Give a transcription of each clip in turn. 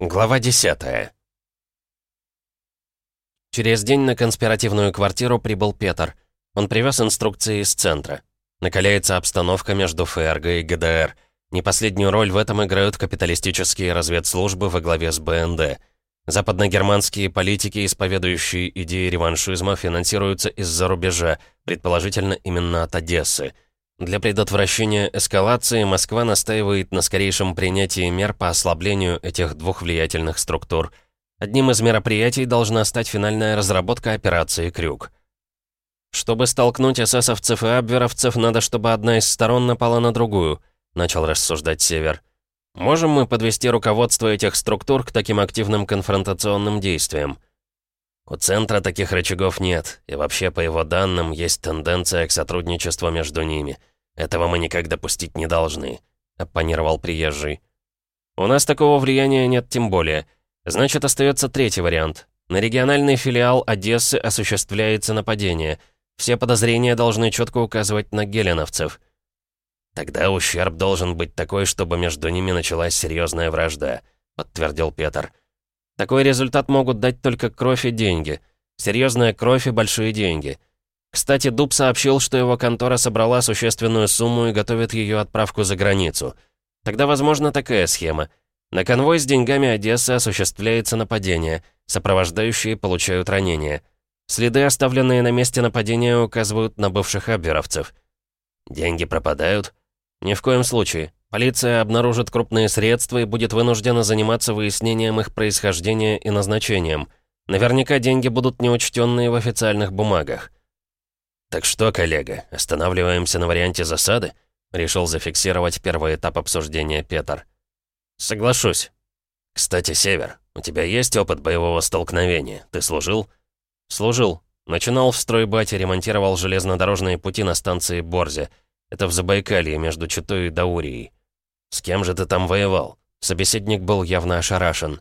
Глава 10 Через день на конспиративную квартиру прибыл Петр. Он привез инструкции из центра. Накаляется обстановка между ФРГ и ГДР. Не последнюю роль в этом играют капиталистические разведслужбы во главе с БНД. Западногерманские политики, исповедующие идеи реваншизма, финансируются из-за рубежа, предположительно именно от Одессы. Для предотвращения эскалации Москва настаивает на скорейшем принятии мер по ослаблению этих двух влиятельных структур. Одним из мероприятий должна стать финальная разработка операции «Крюк». «Чтобы столкнуть эсэсовцев и абверовцев, надо, чтобы одна из сторон напала на другую», — начал рассуждать Север. «Можем мы подвести руководство этих структур к таким активным конфронтационным действиям?» У Центра таких рычагов нет, и вообще, по его данным, есть тенденция к сотрудничеству между ними. Этого мы никак допустить не должны», — оппонировал приезжий. «У нас такого влияния нет тем более. Значит, остается третий вариант. На региональный филиал Одессы осуществляется нападение. Все подозрения должны четко указывать на геленовцев». «Тогда ущерб должен быть такой, чтобы между ними началась серьезная вражда», — подтвердил Петр. Такой результат могут дать только кровь и деньги. Серьезная кровь и большие деньги. Кстати, Дуб сообщил, что его контора собрала существенную сумму и готовит ее отправку за границу. Тогда возможно такая схема. На конвой с деньгами Одессы осуществляется нападение, сопровождающие получают ранения. Следы, оставленные на месте нападения, указывают на бывших абверовцев. Деньги пропадают? Ни в коем случае. Полиция обнаружит крупные средства и будет вынуждена заниматься выяснением их происхождения и назначением. Наверняка деньги будут неучтенные в официальных бумагах. «Так что, коллега, останавливаемся на варианте засады?» Решил зафиксировать первый этап обсуждения Петр. «Соглашусь. Кстати, Север, у тебя есть опыт боевого столкновения? Ты служил?» «Служил. Начинал в стройбате, ремонтировал железнодорожные пути на станции Борзе. Это в Забайкалье, между Читой и Даурией. «С кем же ты там воевал?» Собеседник был явно ошарашен.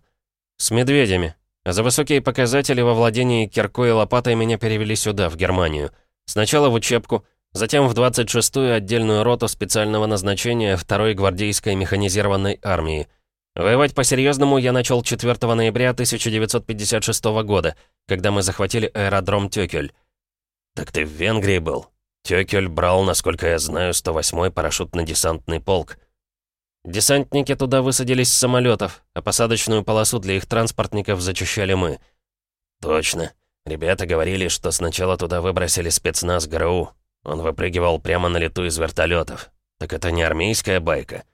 «С медведями. За высокие показатели во владении киркой и лопатой меня перевели сюда, в Германию. Сначала в учебку, затем в 26-ю отдельную роту специального назначения 2-й гвардейской механизированной армии. Воевать по-серьезному я начал 4 ноября 1956 года, когда мы захватили аэродром Тёкель. «Так ты в Венгрии был?» Тёкель брал, насколько я знаю, 108-й парашютно-десантный полк. Десантники туда высадились с самолетов, а посадочную полосу для их транспортников зачищали мы. Точно. Ребята говорили, что сначала туда выбросили спецназ ГРУ. Он выпрыгивал прямо на лету из вертолетов. Так это не армейская байка.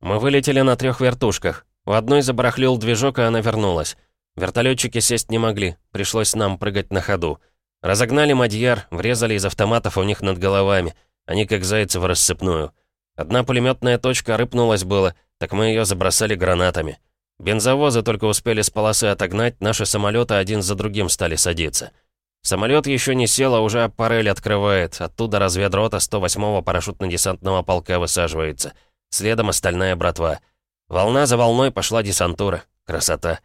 Мы вылетели на трех вертушках. У одной забарахлил движок, и она вернулась. Вертолетчики сесть не могли, пришлось нам прыгать на ходу. Разогнали Мадьяр, врезали из автоматов у них над головами. Они как зайцы в рассыпную. Одна пулеметная точка рыпнулась было, так мы ее забросали гранатами. Бензовозы только успели с полосы отогнать, наши самолеты один за другим стали садиться. Самолет еще не сел, а уже аппарель открывает. Оттуда разведрота 108-го парашютно-десантного полка высаживается. Следом остальная братва. Волна за волной пошла десантура. Красота.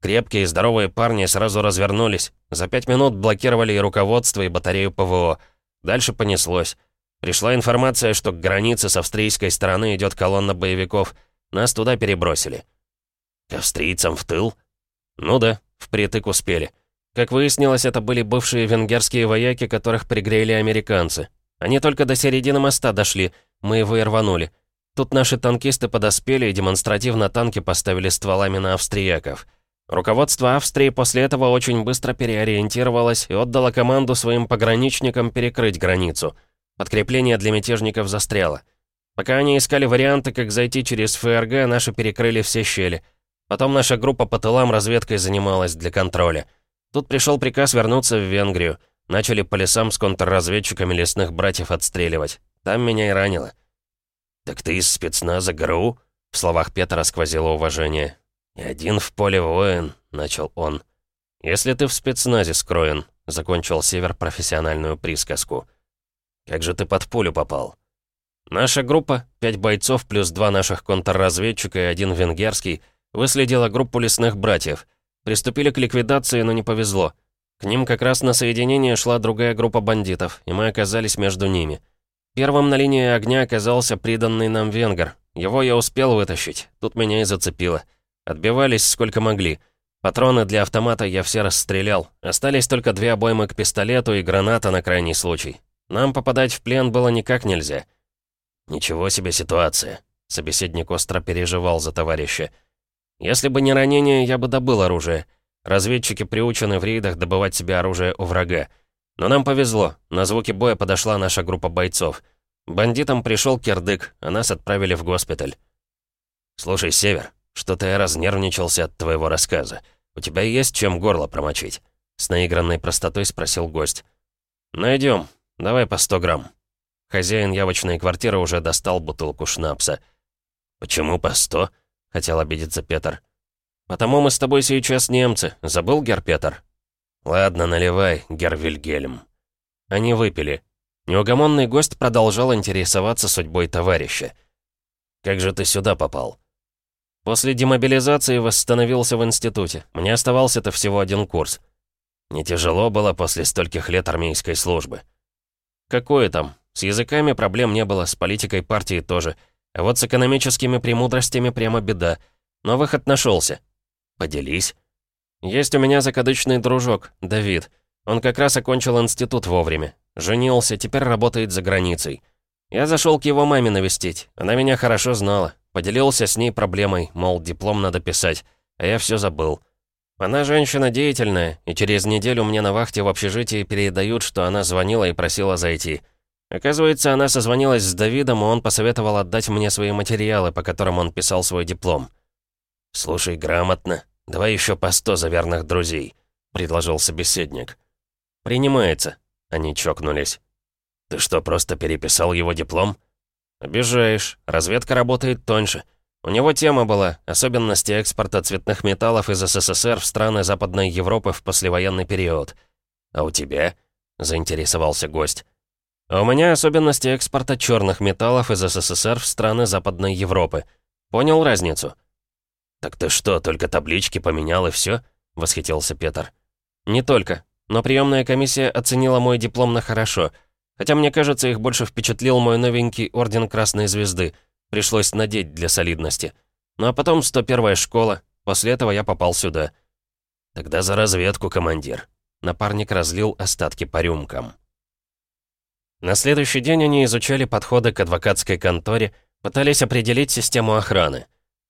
Крепкие и здоровые парни сразу развернулись. За пять минут блокировали и руководство, и батарею ПВО. Дальше понеслось. Пришла информация, что к границе с австрийской стороны идет колонна боевиков. Нас туда перебросили. Австрийцам в тыл? Ну да, впритык успели. Как выяснилось, это были бывшие венгерские вояки, которых пригрели американцы. Они только до середины моста дошли, мы его и рванули. Тут наши танкисты подоспели и демонстративно танки поставили стволами на австрияков. Руководство Австрии после этого очень быстро переориентировалось и отдало команду своим пограничникам перекрыть границу — Подкрепление для мятежников застряло. Пока они искали варианты, как зайти через ФРГ, наши перекрыли все щели. Потом наша группа по тылам разведкой занималась для контроля. Тут пришел приказ вернуться в Венгрию. Начали по лесам с контрразведчиками лесных братьев отстреливать. Там меня и ранило. «Так ты из спецназа ГРУ?» В словах Петра сквозило уважение. «И один в поле воин», — начал он. «Если ты в спецназе скроен», — закончил Север профессиональную присказку. Как же ты под пулю попал?» Наша группа, пять бойцов плюс два наших контрразведчика и один венгерский, выследила группу лесных братьев. Приступили к ликвидации, но не повезло. К ним как раз на соединение шла другая группа бандитов, и мы оказались между ними. Первым на линии огня оказался приданный нам венгер. Его я успел вытащить, тут меня и зацепило. Отбивались сколько могли. Патроны для автомата я все расстрелял. Остались только две обоймы к пистолету и граната на крайний случай. Нам попадать в плен было никак нельзя. Ничего себе ситуация. Собеседник остро переживал за товарища. Если бы не ранение, я бы добыл оружие. Разведчики приучены в рейдах добывать себе оружие у врага. Но нам повезло. На звуки боя подошла наша группа бойцов. Бандитам пришел кирдык, а нас отправили в госпиталь. «Слушай, Север, что-то я разнервничался от твоего рассказа. У тебя есть чем горло промочить?» С наигранной простотой спросил гость. Найдем. Давай по 100 грамм». Хозяин явочной квартиры уже достал бутылку шнапса. «Почему по 100?» — хотел обидеться Петр. «Потому мы с тобой сейчас немцы. Забыл, Гер Петр?» «Ладно, наливай, Гер Вильгельм». Они выпили. Неугомонный гость продолжал интересоваться судьбой товарища. «Как же ты сюда попал?» После демобилизации восстановился в институте. Мне оставался-то всего один курс. Не тяжело было после стольких лет армейской службы. Какое там? С языками проблем не было, с политикой партии тоже. А вот с экономическими премудростями прямо беда. Но выход нашелся. Поделись. Есть у меня закадычный дружок, Давид. Он как раз окончил институт вовремя. Женился, теперь работает за границей. Я зашел к его маме навестить. Она меня хорошо знала. Поделился с ней проблемой, мол, диплом надо писать, а я все забыл. Она женщина деятельная, и через неделю мне на вахте в общежитии передают, что она звонила и просила зайти. Оказывается, она созвонилась с Давидом, и он посоветовал отдать мне свои материалы, по которым он писал свой диплом. «Слушай, грамотно. Давай еще по сто за верных друзей», — предложил собеседник. «Принимается». Они чокнулись. «Ты что, просто переписал его диплом?» «Обижаешь. Разведка работает тоньше. У него тема была «Особенности экспорта цветных металлов из СССР в страны Западной Европы в послевоенный период». «А у тебя?» — заинтересовался гость. «А у меня особенности экспорта черных металлов из СССР в страны Западной Европы. Понял разницу?» «Так ты что, только таблички поменял и все? восхитился Петр. «Не только. Но приемная комиссия оценила мой диплом на хорошо — Хотя, мне кажется, их больше впечатлил мой новенький Орден Красной Звезды. Пришлось надеть для солидности. Ну а потом 101-я школа. После этого я попал сюда. Тогда за разведку, командир. Напарник разлил остатки по рюмкам. На следующий день они изучали подходы к адвокатской конторе, пытались определить систему охраны.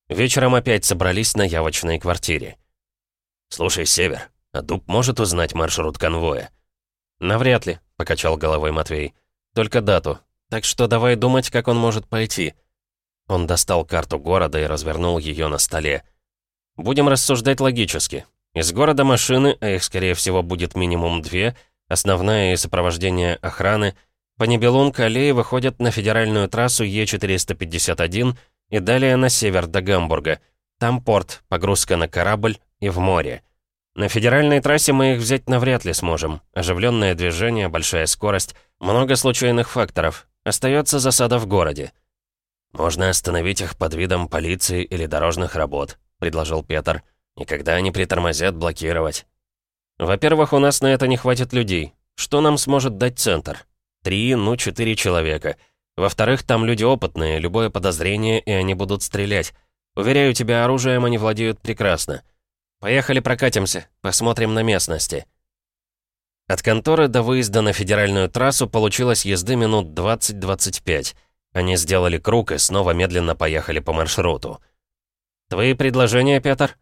Вечером опять собрались на явочной квартире. «Слушай, Север, а Дуб может узнать маршрут конвоя?» «Навряд ли», — покачал головой Матвей. «Только дату. Так что давай думать, как он может пойти». Он достал карту города и развернул ее на столе. «Будем рассуждать логически. Из города машины, а их, скорее всего, будет минимум две, основная и сопровождение охраны, по Небелунг-аллее выходят на федеральную трассу Е451 и далее на север до Гамбурга. Там порт, погрузка на корабль и в море. На федеральной трассе мы их взять навряд ли сможем. Оживленное движение, большая скорость, много случайных факторов. Остается засада в городе. «Можно остановить их под видом полиции или дорожных работ», — предложил Петр. «И когда они притормозят, блокировать». «Во-первых, у нас на это не хватит людей. Что нам сможет дать центр? Три, ну, четыре человека. Во-вторых, там люди опытные, любое подозрение, и они будут стрелять. Уверяю тебя, оружием они владеют прекрасно». «Поехали прокатимся, посмотрим на местности». От конторы до выезда на федеральную трассу получилось езды минут 20-25. Они сделали круг и снова медленно поехали по маршруту. «Твои предложения, Петр?»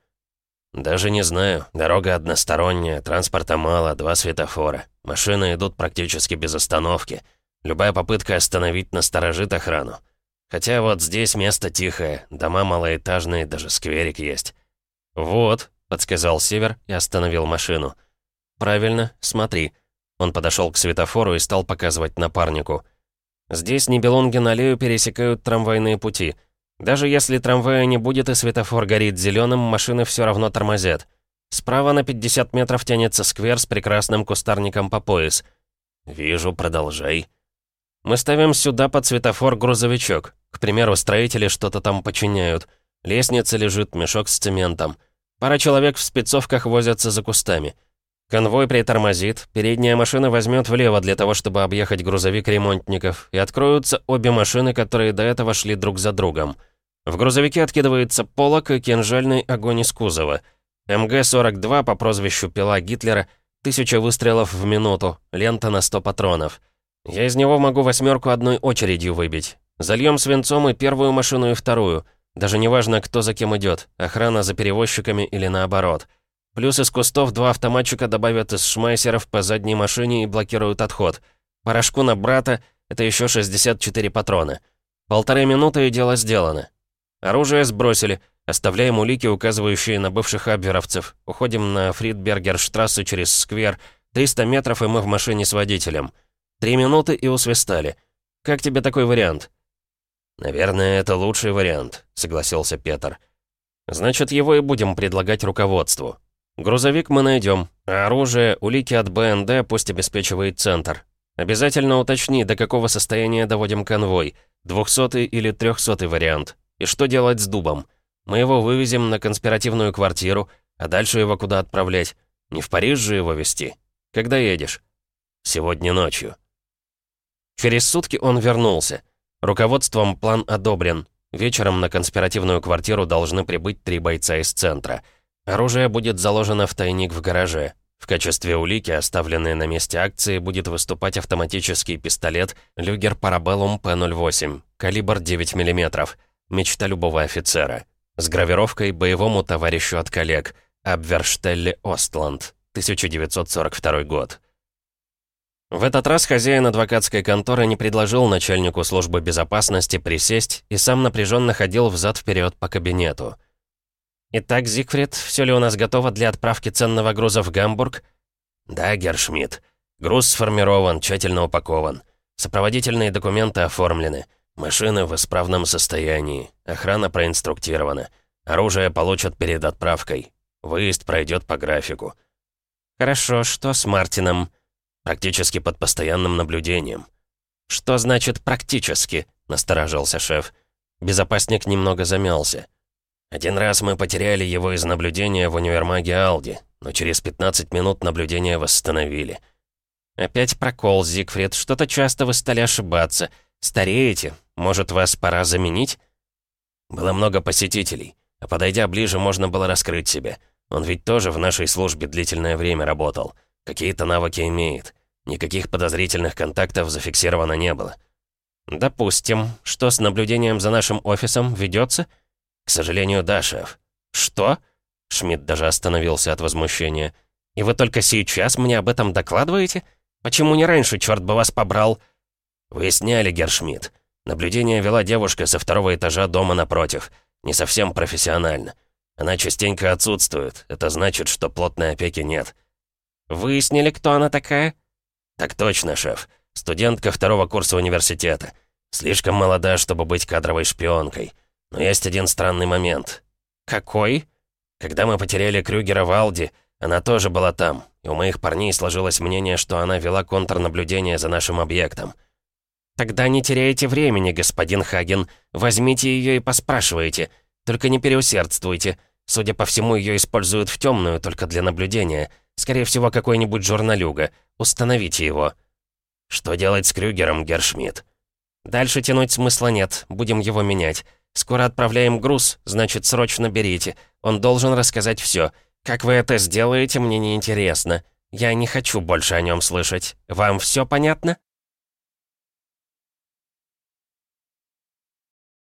«Даже не знаю. Дорога односторонняя, транспорта мало, два светофора. Машины идут практически без остановки. Любая попытка остановить насторожит охрану. Хотя вот здесь место тихое, дома малоэтажные, даже скверик есть». «Вот», подсказал Север и остановил машину. «Правильно, смотри». Он подошел к светофору и стал показывать напарнику. «Здесь Нибелунген-аллею пересекают трамвайные пути. Даже если трамвая не будет и светофор горит зеленым, машины все равно тормозят. Справа на 50 метров тянется сквер с прекрасным кустарником по пояс. «Вижу, продолжай». «Мы ставим сюда под светофор грузовичок. К примеру, строители что-то там починяют. Лестница лежит, мешок с цементом». Пара человек в спецовках возятся за кустами. Конвой притормозит, передняя машина возьмет влево для того, чтобы объехать грузовик ремонтников, и откроются обе машины, которые до этого шли друг за другом. В грузовике откидывается полок и кинжальный огонь из кузова. МГ-42 по прозвищу «Пила Гитлера» Тысяча выстрелов в минуту, лента на 100 патронов. Я из него могу восьмерку одной очередью выбить. Зальем свинцом и первую машину, и вторую. Даже не важно, кто за кем идет, охрана за перевозчиками или наоборот. Плюс из кустов два автоматчика добавят из шмайсеров по задней машине и блокируют отход. Порошку на брата — это еще 64 патрона. Полторы минуты и дело сделано. Оружие сбросили — Оставляем улики, указывающие на бывших абверовцев. Уходим на Фридбергерштрассе через сквер. 300 метров, и мы в машине с водителем. Три минуты и усвистали. Как тебе такой вариант?» «Наверное, это лучший вариант», — согласился Петр. «Значит, его и будем предлагать руководству. Грузовик мы найдем, а оружие, улики от БНД пусть обеспечивает центр. Обязательно уточни, до какого состояния доводим конвой, двухсотый или трехсотый вариант. И что делать с дубом?» Мы его вывезем на конспиративную квартиру, а дальше его куда отправлять? Не в Париж же его везти. Когда едешь? Сегодня ночью. Через сутки он вернулся. Руководством план одобрен. Вечером на конспиративную квартиру должны прибыть три бойца из центра. Оружие будет заложено в тайник в гараже. В качестве улики, оставленной на месте акции, будет выступать автоматический пистолет «Люгер Парабеллум П-08», калибр 9 мм. Мечта любого офицера с гравировкой «Боевому товарищу от коллег» Абверштелле Остланд, 1942 год. В этот раз хозяин адвокатской конторы не предложил начальнику службы безопасности присесть и сам напряженно ходил взад-вперед по кабинету. «Итак, Зигфрид, все ли у нас готово для отправки ценного груза в Гамбург?» «Да, Гершмидт. Груз сформирован, тщательно упакован. Сопроводительные документы оформлены. Машины в исправном состоянии. Охрана проинструктирована. Оружие получат перед отправкой. Выезд пройдет по графику. Хорошо, что с Мартином? Практически под постоянным наблюдением. Что значит «практически»? Насторожился шеф. Безопасник немного замялся. Один раз мы потеряли его из наблюдения в универмаге Алди, но через 15 минут наблюдение восстановили. Опять прокол, Зигфрид. Что-то часто вы стали ошибаться. Стареете. Может, вас пора заменить?» Было много посетителей, а подойдя ближе, можно было раскрыть себя. Он ведь тоже в нашей службе длительное время работал. Какие-то навыки имеет. Никаких подозрительных контактов зафиксировано не было. «Допустим. Что с наблюдением за нашим офисом ведется? «К сожалению, да, шеф». «Что?» Шмидт даже остановился от возмущения. «И вы только сейчас мне об этом докладываете? Почему не раньше, черт бы вас побрал?» «Выясняли, Гершмидт. Наблюдение вела девушка со второго этажа дома напротив. Не совсем профессионально. Она частенько отсутствует. Это значит, что плотной опеки нет». «Выяснили, кто она такая?» «Так точно, шеф. Студентка второго курса университета. Слишком молода, чтобы быть кадровой шпионкой. Но есть один странный момент». «Какой?» «Когда мы потеряли Крюгера в Алди, она тоже была там, и у моих парней сложилось мнение, что она вела контрнаблюдение за нашим объектом». «Тогда не теряйте времени, господин Хаген. Возьмите ее и поспрашивайте. Только не переусердствуйте. Судя по всему, ее используют в темную, только для наблюдения. Скорее всего, какой-нибудь журналюга. Установите его». «Что делать с Крюгером, Гершмидт?» «Дальше тянуть смысла нет. Будем его менять. Скоро отправляем груз, значит, срочно берите. Он должен рассказать все. Как вы это сделаете, мне не интересно. Я не хочу больше о нем слышать. Вам все понятно?»